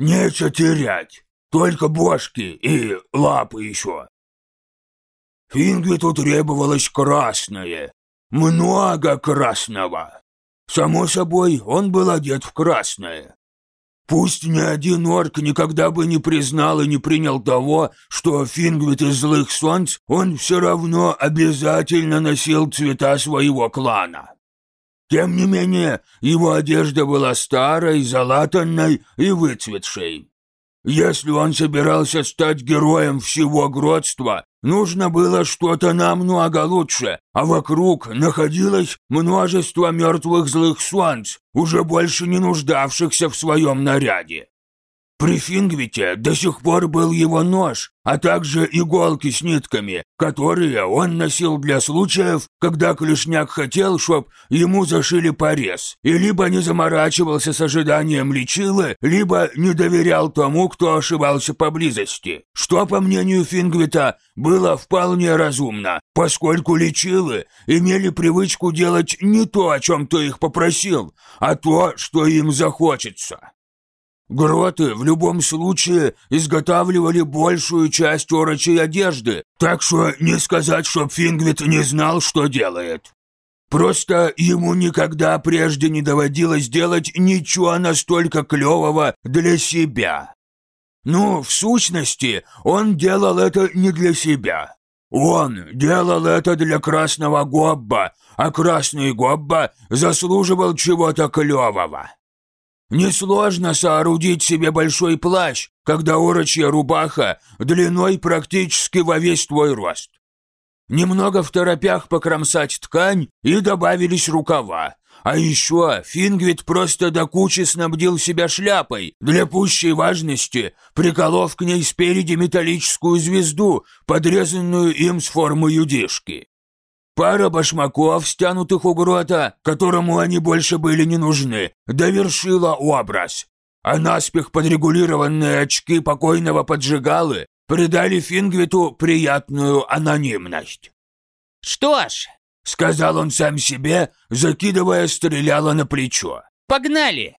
Нечего терять, только бошки и лапы еще. Фингвиту требовалось красное, много красного. Само собой, он был одет в красное. Пусть ни один орк никогда бы не признал и не принял того, что Фингвит из Злых Солнц, он все равно обязательно носил цвета своего клана. Тем не менее, его одежда была старой, залатанной и выцветшей. Если он собирался стать героем всего гродства, нужно было что-то намного лучше, а вокруг находилось множество мертвых злых солнц, уже больше не нуждавшихся в своем наряде. При Фингвите до сих пор был его нож, а также иголки с нитками, которые он носил для случаев, когда Клешняк хотел, чтоб ему зашили порез, и либо не заморачивался с ожиданием лечилы, либо не доверял тому, кто ошибался поблизости, что, по мнению Фингвита, было вполне разумно, поскольку лечилы имели привычку делать не то, о чем ты их попросил, а то, что им захочется. Гроты в любом случае изготавливали большую часть орочей одежды, так что не сказать, чтоб Фингвит не знал, что делает. Просто ему никогда прежде не доводилось делать ничего настолько клевого для себя. Ну, в сущности, он делал это не для себя. Он делал это для Красного Гобба, а Красный Гобба заслуживал чего-то клевого. Несложно соорудить себе большой плащ, когда орочья рубаха длиной практически во весь твой рост. Немного в торопях покромсать ткань и добавились рукава. А еще Фингвит просто до кучи снабдил себя шляпой, для пущей важности, приколов к ней спереди металлическую звезду, подрезанную им с формы юдишки. Пара башмаков, стянутых у грота, которому они больше были не нужны, довершила образ. А наспех подрегулированные очки покойного поджигалы придали Фингвиту приятную анонимность. «Что ж», — сказал он сам себе, закидывая стреляло на плечо. «Погнали!»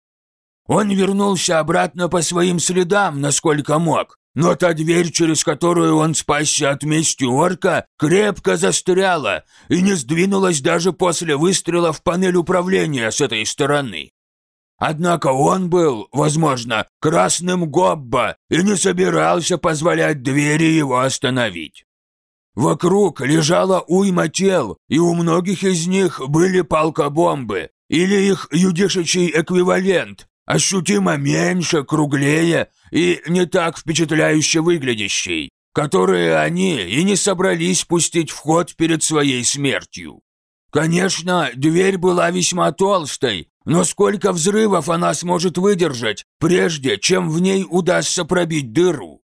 Он вернулся обратно по своим следам, насколько мог, но та дверь, через которую он спасся от мести орка, крепко застряла и не сдвинулась даже после выстрела в панель управления с этой стороны. Однако он был, возможно, красным гобба и не собирался позволять двери его остановить. Вокруг лежала уйма тел, и у многих из них были палкобомбы или их юдишечий эквивалент, ощутимо меньше, круглее и не так впечатляюще выглядящей, которые они и не собрались пустить в ход перед своей смертью. Конечно, дверь была весьма толстой, но сколько взрывов она сможет выдержать, прежде чем в ней удастся пробить дыру?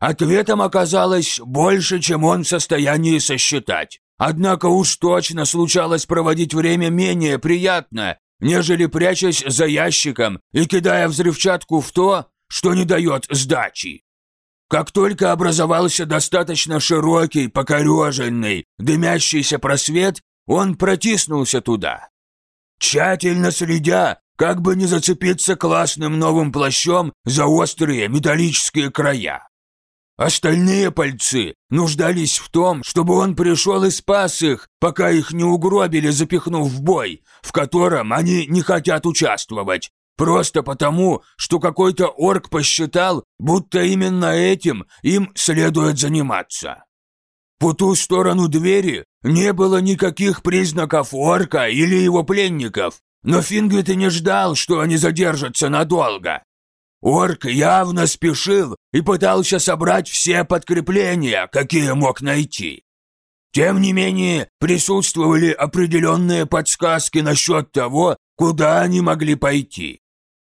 Ответом оказалось больше, чем он в состоянии сосчитать. Однако уж точно случалось проводить время менее приятно, нежели прячась за ящиком и кидая взрывчатку в то, что не дает сдачи. Как только образовался достаточно широкий, покореженный, дымящийся просвет, он протиснулся туда. Тщательно следя, как бы не зацепиться классным новым плащом за острые металлические края. Остальные пальцы нуждались в том, чтобы он пришел и спас их, пока их не угробили, запихнув в бой, в котором они не хотят участвовать, просто потому, что какой-то орк посчитал, будто именно этим им следует заниматься. По ту сторону двери не было никаких признаков орка или его пленников, но Фингвит и не ждал, что они задержатся надолго. Орк явно спешил и пытался собрать все подкрепления, какие мог найти. Тем не менее, присутствовали определенные подсказки насчет того, куда они могли пойти.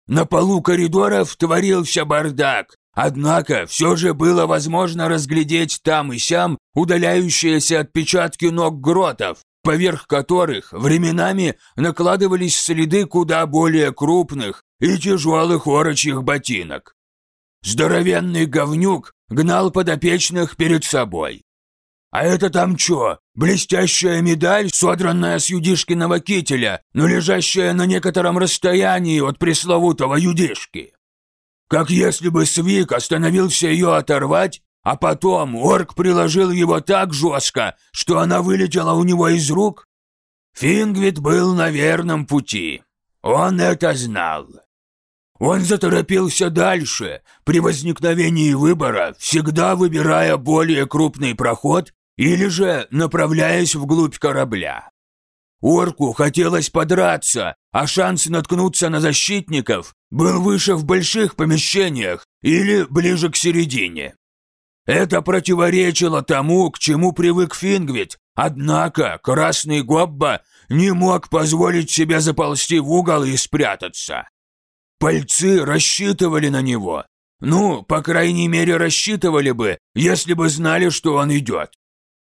На полу коридоров творился бардак, однако все же было возможно разглядеть там и сям удаляющиеся отпечатки ног гротов, поверх которых временами накладывались следы куда более крупных и тяжелых орочьих ботинок. Здоровенный говнюк гнал подопечных перед собой. «А это там чё? Блестящая медаль, содранная с юдишкиного кителя, но лежащая на некотором расстоянии от пресловутого юдишки?» как если бы Свик остановился ее оторвать, а потом орк приложил его так жестко, что она вылетела у него из рук? Фингвит был на верном пути. Он это знал. Он заторопился дальше, при возникновении выбора, всегда выбирая более крупный проход или же направляясь вглубь корабля. Орку хотелось подраться, а шанс наткнуться на защитников был выше в больших помещениях или ближе к середине. Это противоречило тому, к чему привык Фингвит, однако Красный Гобба не мог позволить себе заползти в угол и спрятаться. Пальцы рассчитывали на него. Ну, по крайней мере, рассчитывали бы, если бы знали, что он идет.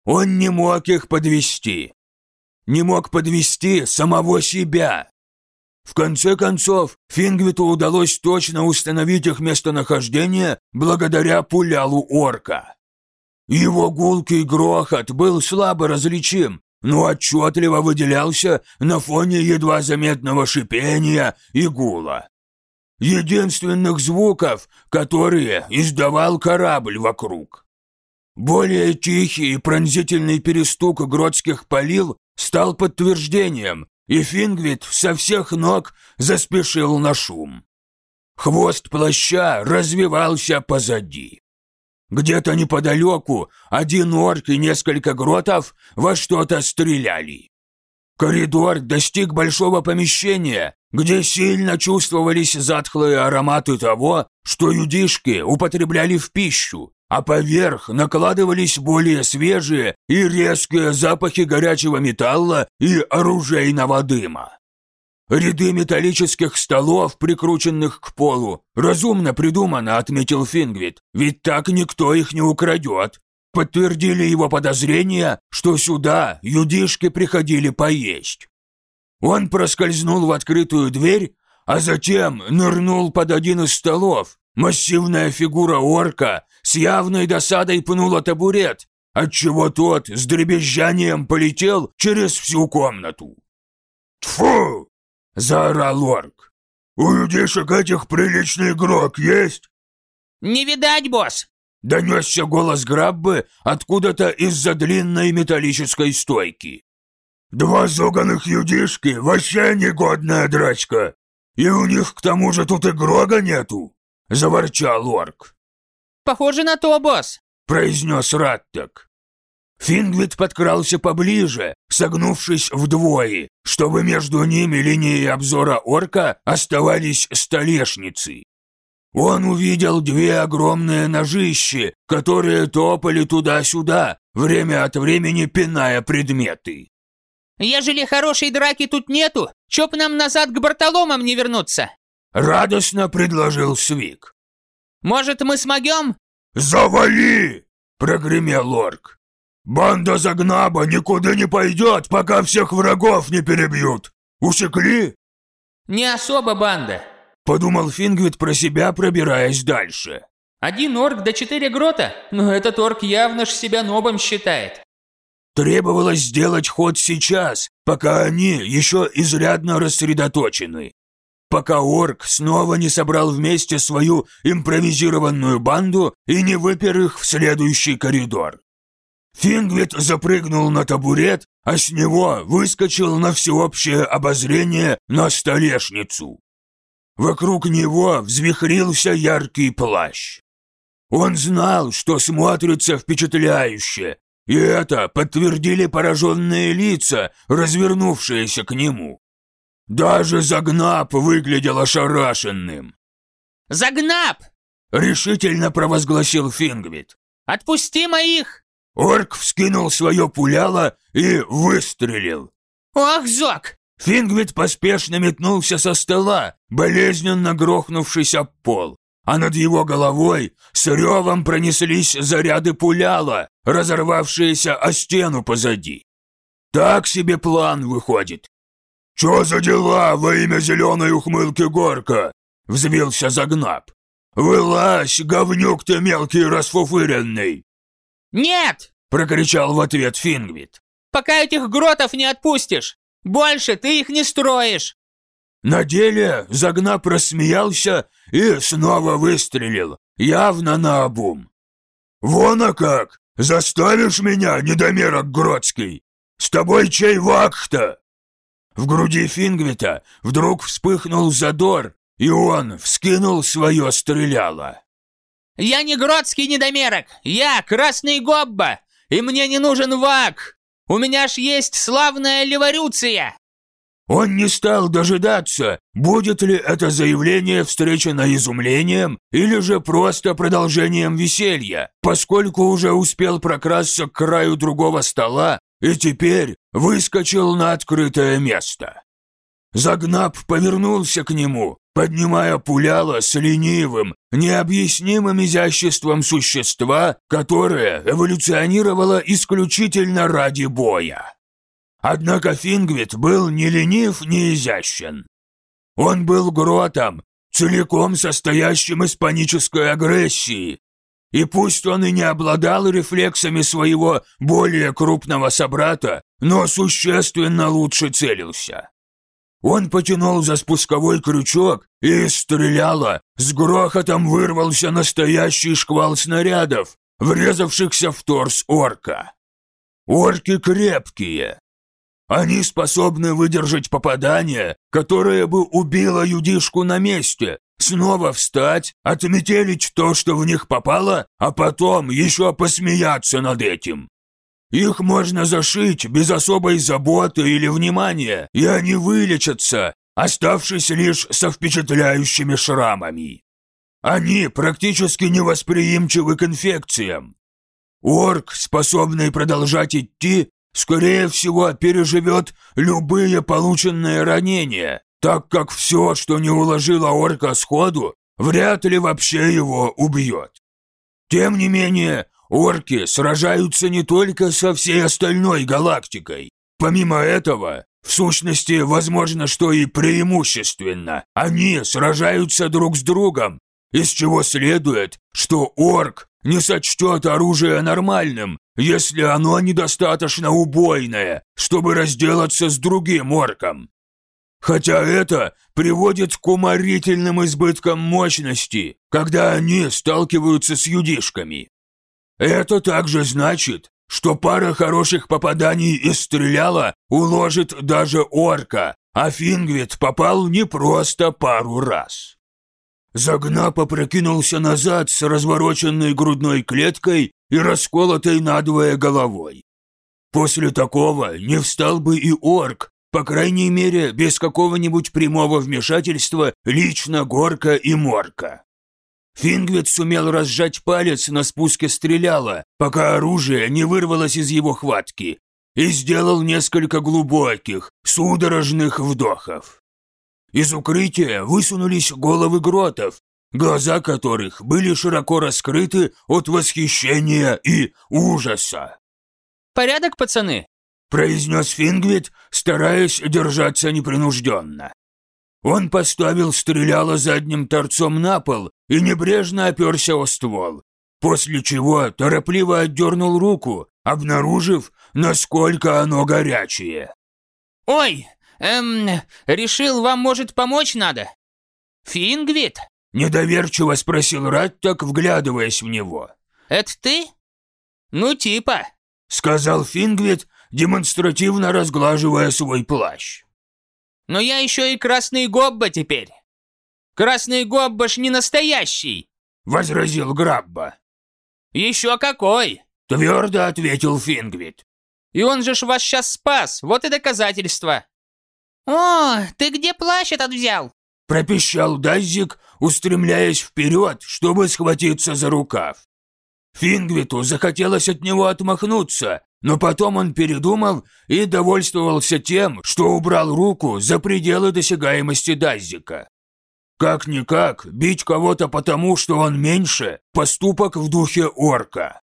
Он не мог их подвести. Не мог подвести самого себя. В конце концов, Фингвиту удалось точно установить их местонахождение благодаря пулялу орка. Его гулкий грохот был слабо различим, но отчетливо выделялся на фоне едва заметного шипения и гула. Единственных звуков, которые издавал корабль вокруг. Более тихий и пронзительный перестук гротских полил стал подтверждением, и Фингвит со всех ног заспешил на шум. Хвост плаща развивался позади. Где-то неподалеку один орк и несколько гротов во что-то стреляли. Коридор достиг большого помещения, где сильно чувствовались затхлые ароматы того, что юдишки употребляли в пищу, а поверх накладывались более свежие и резкие запахи горячего металла и оружейного дыма. Ряды металлических столов, прикрученных к полу, разумно придумано, отметил Фингвит, ведь так никто их не украдет. Подтвердили его подозрения, что сюда юдишки приходили поесть. Он проскользнул в открытую дверь, а затем нырнул под один из столов. Массивная фигура орка с явной досадой пнула табурет, отчего тот с дребезжанием полетел через всю комнату. «Тьфу!» — заорал орк. «У людишек этих приличный игрок есть?» «Не видать, босс!» — донесся голос Граббы откуда-то из-за длинной металлической стойки. «Два зоганых юдишки — вообще негодная драчка! И у них к тому же тут и Грога нету!» — заворчал орк. «Похоже на то, босс!» — произнес Раттек. Фингвит подкрался поближе, согнувшись вдвое, чтобы между ними линией обзора орка оставались столешницы. Он увидел две огромные ножищи, которые топали туда-сюда, время от времени пиная предметы. «Ежели хорошей драки тут нету, чё б нам назад к бортоломам не вернуться?» Радостно предложил Свик. «Может, мы смогем?» «Завали!» – прогремел орк. «Банда Загнаба никуда не пойдет, пока всех врагов не перебьют! Усекли?» «Не особо банда», – подумал Фингвит про себя, пробираясь дальше. «Один орк до четыре грота? Но этот орк явно ж себя нобом считает». Требовалось сделать ход сейчас, пока они еще изрядно рассредоточены. Пока орк снова не собрал вместе свою импровизированную банду и не выпер их в следующий коридор. Фингвит запрыгнул на табурет, а с него выскочил на всеобщее обозрение на столешницу. Вокруг него взвихрился яркий плащ. Он знал, что смотрится впечатляюще, и это подтвердили пораженные лица, развернувшиеся к нему. Даже Загнап выглядел ошарашенным. «Загнап!» — решительно провозгласил Фингвит. «Отпусти моих!» Орк вскинул свое пуляло и выстрелил. «Ох, Зок!» Фингвит поспешно метнулся со стола, болезненно грохнувшись об пол, а над его головой с ревом пронеслись заряды пуляла, разорвавшиеся о стену позади. Так себе план выходит. «Чё за дела во имя зеленой ухмылки горка?» — взвился Загнаб. «Вылазь, говнюк ты мелкий расфуфыренный!» «Нет!» — прокричал в ответ Фингвит. «Пока этих гротов не отпустишь! Больше ты их не строишь!» На деле Загнап рассмеялся и снова выстрелил, явно на обум. «Вон а как! Заставишь меня, недомерок Гродский! С тобой чей вак-то?» В груди Фингвита вдруг вспыхнул задор, и он вскинул свое стреляло. «Я не Гродский недомерок! Я Красный Гобба! И мне не нужен вак! У меня ж есть славная леворюция!» Он не стал дожидаться, будет ли это заявление встречено изумлением или же просто продолжением веселья, поскольку уже успел прокрасться к краю другого стола и теперь выскочил на открытое место. Загнаб повернулся к нему, поднимая пуляло с ленивым, необъяснимым изяществом существа, которое эволюционировало исключительно ради боя. Однако Фингвит был ни ленив, ни изящен. Он был гротом, целиком состоящим из панической агрессии, и пусть он и не обладал рефлексами своего более крупного собрата, но существенно лучше целился. Он потянул за спусковой крючок и стреляло, с грохотом вырвался настоящий шквал снарядов, врезавшихся в торс орка. Орки крепкие, они способны выдержать попадание, которое бы убило юдишку на месте, снова встать, отметелить то, что в них попало, а потом еще посмеяться над этим. Их можно зашить без особой заботы или внимания, и они вылечатся, оставшись лишь со впечатляющими шрамами. Они практически невосприимчивы к инфекциям. Орк, способный продолжать идти, скорее всего, переживет любые полученные ранения, так как все, что не уложило орка сходу, вряд ли вообще его убьет. Тем не менее, орки сражаются не только со всей остальной галактикой. Помимо этого, в сущности, возможно, что и преимущественно, они сражаются друг с другом, из чего следует, что орк не сочтет оружие нормальным, если оно недостаточно убойное, чтобы разделаться с другим орком. Хотя это приводит к уморительным избыткам мощности, когда они сталкиваются с юдишками. Это также значит, что пара хороших попаданий из стреляла уложит даже орка, а Фингвит попал не просто пару раз. Загна попрокинулся назад с развороченной грудной клеткой и расколотой надвое головой. После такого не встал бы и орк, по крайней мере, без какого-нибудь прямого вмешательства лично Горка и Морка. Фингвит сумел разжать палец на спуске стреляла, пока оружие не вырвалось из его хватки, и сделал несколько глубоких, судорожных вдохов. Из укрытия высунулись головы гротов, глаза которых были широко раскрыты от восхищения и ужаса. «Порядок, пацаны?» – произнес Фингвит, стараясь держаться непринужденно. Он поставил стреляло задним торцом на пол и небрежно оперся о ствол, после чего торопливо отдернул руку, обнаружив, насколько оно горячее. «Ой, Эм, решил, вам, может, помочь надо? Фингвит?» Недоверчиво спросил Раттак, вглядываясь в него. «Это ты?» «Ну, типа», — сказал Фингвит, демонстративно разглаживая свой плащ. «Но я еще и красный гобба теперь. Красный гобба ж не настоящий», — возразил Грабба. «Еще какой!» — твердо ответил Фингвит. «И он же ж вас сейчас спас, вот и доказательство. «О, ты где плащ этот взял?» Пропищал Даззик, устремляясь вперед, чтобы схватиться за рукав. Фингвиту захотелось от него отмахнуться, но потом он передумал и довольствовался тем, что убрал руку за пределы досягаемости Даззика. Как-никак, бить кого-то потому, что он меньше – поступок в духе орка.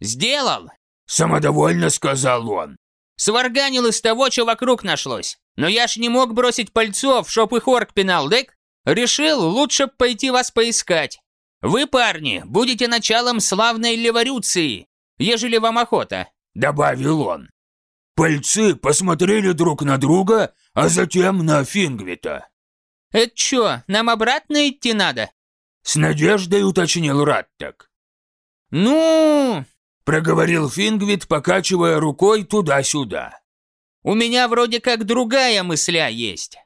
«Сделал!» – самодовольно сказал он. «Сварганил из того, что вокруг нашлось. Но я ж не мог бросить пальцов, чтоб их орк пинал, дык? Решил, лучше пойти вас поискать. Вы, парни, будете началом славной леворюции, ежели вам охота», — добавил он. Пальцы посмотрели друг на друга, а затем на Фингвита. Это чё, нам обратно идти надо? С надеждой уточнил Раттак. Ну, Проговорил Фингвит, покачивая рукой туда-сюда. у меня вроде как другая мысля есть.